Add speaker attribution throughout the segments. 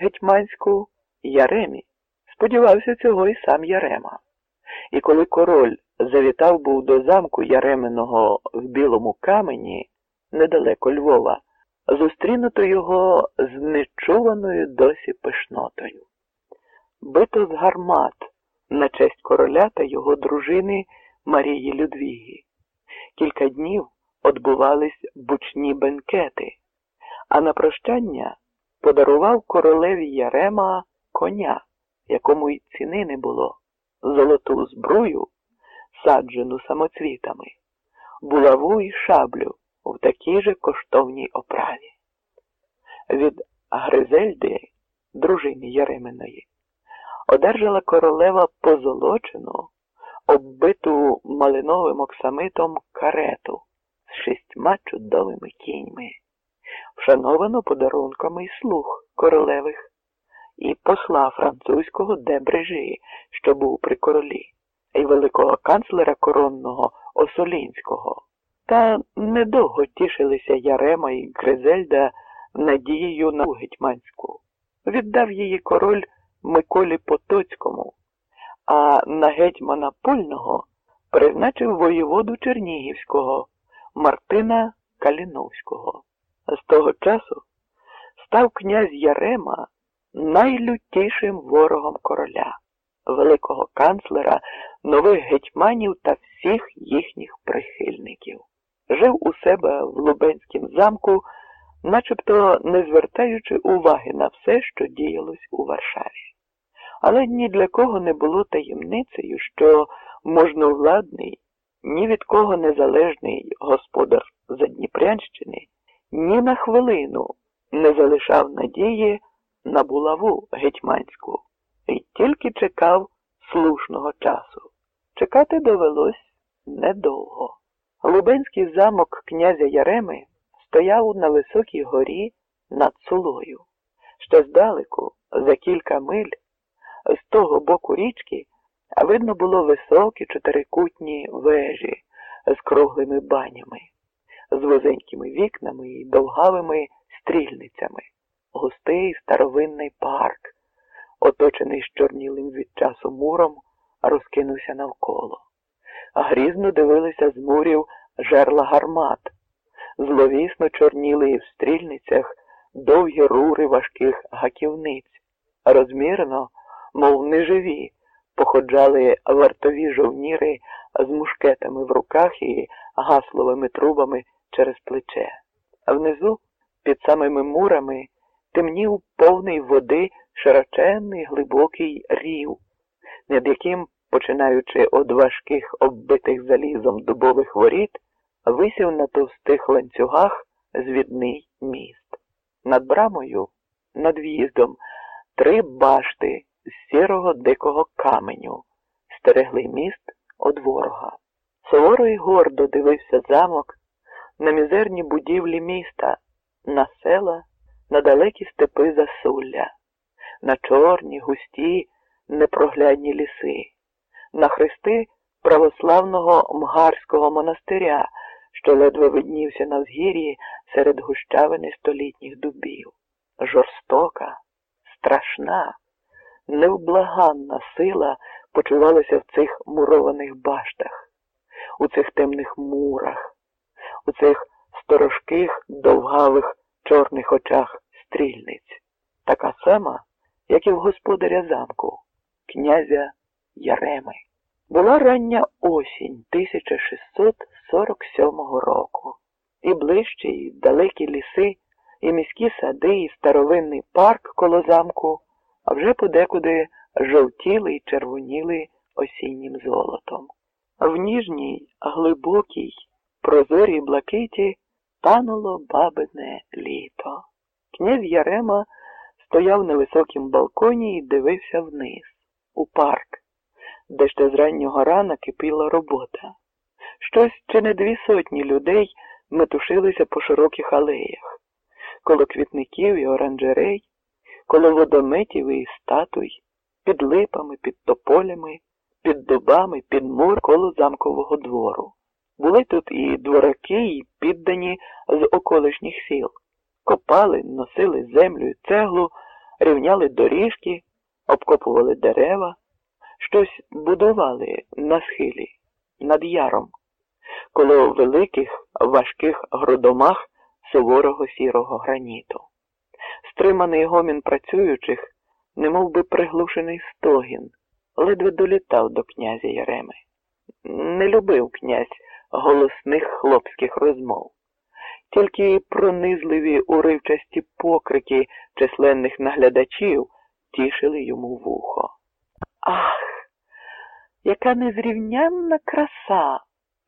Speaker 1: гетьманську Яремі. Сподівався цього і сам Ярема. І коли король завітав був до замку Яременого в білому камені, недалеко Львова, зустрінуто його з нечуваною досі пишнотою. Бито з гармат на честь короля та його дружини Марії Людвіги. Кілька днів відбувались бучні бенкети, а на прощання подарував королеві Ярема коня, якому й ціни не було, золоту збрую, саджену самоцвітами, булаву і шаблю в такій же коштовній оправі. Від Гризельди, дружини Яреминої, одержала королева позолочену, оббиту малиновим оксамитом карету з шістьма чудовими кіньми, вшановано подарунками й слуг королевих, і посла французького Дебрежі, що був при королі, і великого канцлера коронного Осолінського. Та недовго тішилися Ярема і Гризельда надією на гетьманську. Віддав її король Миколі Потоцькому, а на гетьмана Польного призначив воєводу Чернігівського Мартина Каліновського. З того часу став князь Ярема найлютішим ворогом короля, великого канцлера, нових гетьманів та всіх їхніх прихильників. Жив у себе в Лубенськім замку, начебто не звертаючи уваги на все, що діялось у Варшаві. Але ні для кого не було таємницею, що можновладний, ні від кого незалежний господар Задніпрянщини ні на хвилину не залишав надії на булаву гетьманську і тільки чекав слушного часу. Чекати довелось недовго. Лубенський замок князя Яреми стояв на високій горі над Сулою. Ще здалеку, за кілька миль, з того боку річки, видно було високі чотирикутні вежі з круглими банями, з вузенькими вікнами і довгавими стрільницями, густий старовинний парк, оточений щорнілим від часу муром, розкинувся навколо. Грізно дивилися з мурів жерла гармат, зловісно чорніли в стрільницях довгі рури важких гаківниць, розмірно, мов неживі, походжали вартові жовніри з мушкетами в руках і гасловими трубами через плече. А внизу, під самими мурами, темнів повний води широченний глибокий рів, над яким, починаючи від важких оббитих залізом дубових воріт, висів на товстих ланцюгах звідний міст. Над брамою, над в'їздом, три башти з сірого дикого каменю стерегли міст од ворога. Суворо й гордо дивився замок на мізерні будівлі міста, на села, на далекі степи засулля, на чорні, густі, непроглядні ліси, на хрести православного мгарського монастиря, що ледве виднівся на взгір'ї серед гущавини столітніх дубів. Жорстока, страшна, невблаганна сила почувалася в цих мурованих баштах, у цих темних мурах, у цих сторожких, довгавих чорних очах стрільниць, така сама, як і в господаря замку, князя Яреми. Була рання осінь 1647 року, і ближчі, і далекі ліси, і міські сади, і старовинний парк коло замку, вже подекуди жовтіли й червоніли осіннім золотом. В ніжній, глибокій, прозорій блакиті тануло бабине літо. Князь Ярема стояв на високім балконі і дивився вниз, у парк, де ще з раннього рана кипіла робота. Щось чи не дві сотні людей метушилися по широких алеях, коло квітників і оранжерей, коло водометів і статуй, під липами, під тополями, під дубами, під мур коло замкового двору. Були тут і двораки, і піддані з околишніх сіл. Копали, носили землю і цеглу, рівняли доріжки, обкопували дерева, щось будували на схилі, над яром, коло великих важких гродомах суворого сірого граніту. Стриманий гомін працюючих, немов би приглушений стогін, ледве долітав до князя Яреми. Не любив князь голосних хлопських розмов. Тільки пронизливі уривчасті покрики численних наглядачів тішили йому вухо. Ах, яка незрівнянна краса!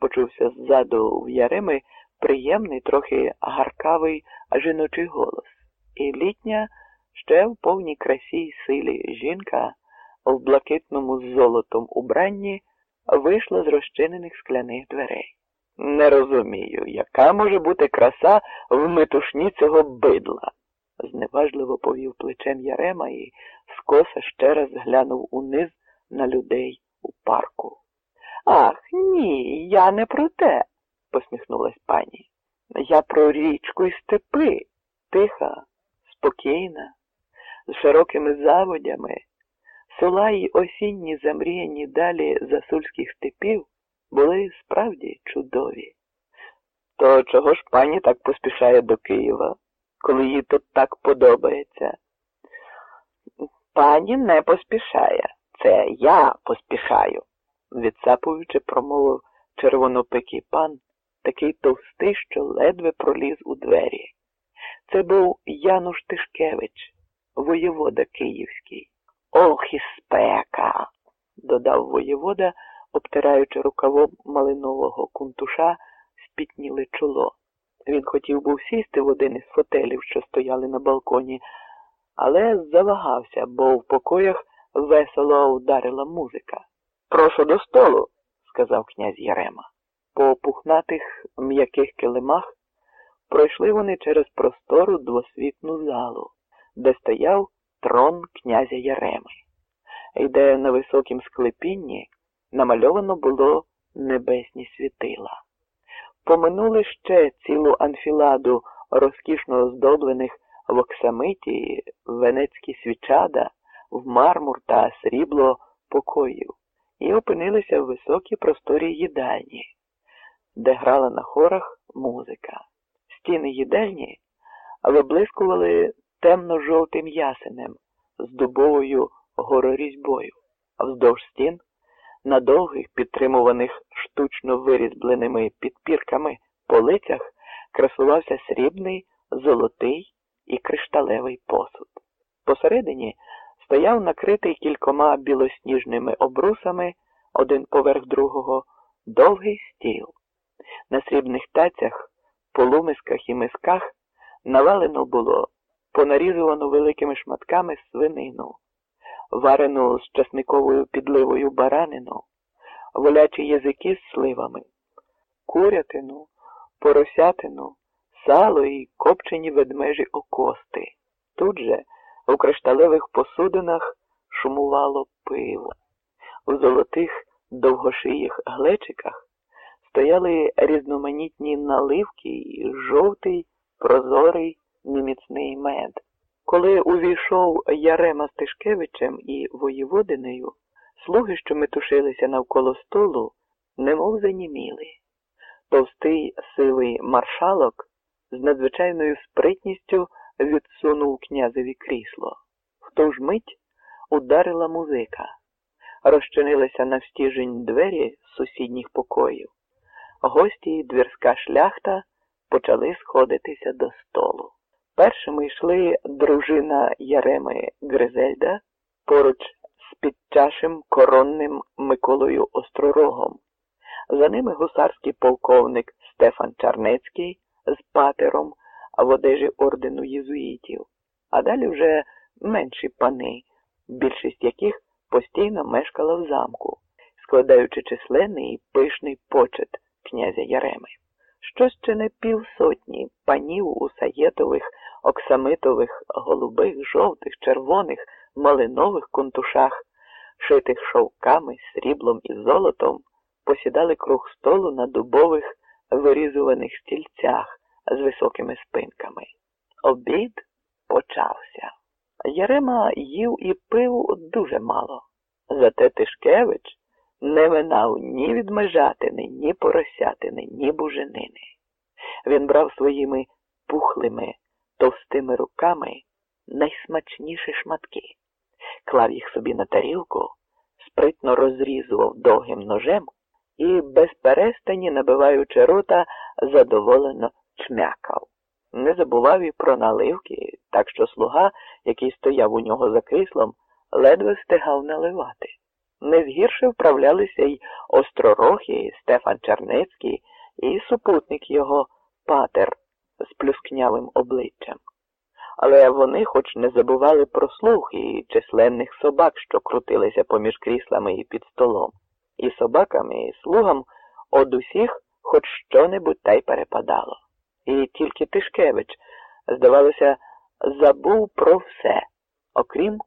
Speaker 1: почувся ззаду в Яреми приємний, трохи гаркавий жіночий голос. І літня ще в повній красі й силі жінка в блакитному золотом убранні вийшла з розчинених скляних дверей. Не розумію, яка може бути краса в метушні цього бидла, зневажливо повів плечем Ярема і скоса ще раз глянув униз на людей у парку. Ах, ні, я не про те, посміхнулась пані. Я про річку й степи, тиха, спокійна, з широкими заводями, села й осінні замріяні далі засульських степів були справді чудові. То чого ж пані так поспішає до Києва, коли їй тут так подобається? Пані не поспішає. Це я поспішаю, відсапуючи, промовив червонопикий пан, такий товстий, що ледве проліз у двері. Це був Януш Тишкевич, воєвода київський. Ох і спека, додав воєвода, обтираючи рукавом малинового кунтуша спітніле чоло. Він хотів був сісти в один із фотелів, що стояли на балконі, але завагався, бо в покоях весело ударила музика. Прошу до столу, сказав князь Ярема. По пухнатих м'яких килимах пройшли вони через простору двосвітну залу, де стояв трон князя Яреми, де на високім склепінні намальовано було небесні світила. Поминули ще цілу анфіладу розкішно оздоблених в оксамиті венецькі свічада в мармур та срібло покоїв і опинилися в високій просторі їдальні, де грала на хорах музика. Стіни їдальні виблискували темно-жовтим ясенем з дубовою горорізьбою, а вздовж стін на довгих, підтримуваних штучно вирізбленими підпірками полицях красувався срібний, золотий і кришталевий посуд. Посередині стояв накритий кількома білосніжними обрусами один поверх другого довгий стіл. На срібних тацях, полумисках і мисках навалено було понарізувано великими шматками свинину, варену з часниковою підливою баранину, волячі язики з сливами, курятину, поросятину, сало і копчені ведмежі окости. Тут же у кришталевих посудинах шумувало пиво. У золотих довгошиїх глечиках стояли різноманітні наливки і жовтий, прозорий, неміцний мед. Коли увійшов Ярема з Тишкевичем і воєводинею, слуги, що метушилися навколо столу, немов заніміли. Товстий сивий маршалок з надзвичайною спритністю відсунув князеві крісло. В ту ж мить ударила музика. Розчинилися навстіжень двері сусідніх покоїв. Гості й двірська шляхта почали сходитися до столу. Першими йшли дружина Яреми Гризельда поруч з підчашим коронним Миколою Остророгом. За ними гусарський полковник Стефан Чарнецький з патером в одежі ордену єзуїтів, а далі вже менші пани, більшість яких постійно мешкала в замку, складаючи численний і пишний почет князя Яреми. Що ще не півсотні панів у саєтових, оксамитових, голубих, жовтих, червоних, малинових контушах, шитих шовками, сріблом і золотом, посідали круг столу на дубових вирізуваних стільцях з високими спинками. Обід почався. Ярема їв і пив дуже мало. Зате Тишкевич не минав ні від межатини, ні поросятини, ні буженини. Він брав своїми пухлими, товстими руками найсмачніші шматки, клав їх собі на тарілку, спритно розрізував довгим ножем і, без перестані, набиваючи рота, задоволено чмякав. Не забував і про наливки, так що слуга, який стояв у нього за кріслом, ледве встигав наливати. Не згірше вправлялися й Остророхі, Стефан Чернецький і супутник його патер з обличчям. Але вони хоч не забували про слух і численних собак, що крутилися поміж кріслами і під столом. І собакам, і слугам од усіх хоч що-небудь та й перепадало. І тільки Тишкевич, здавалося, забув про все, окрім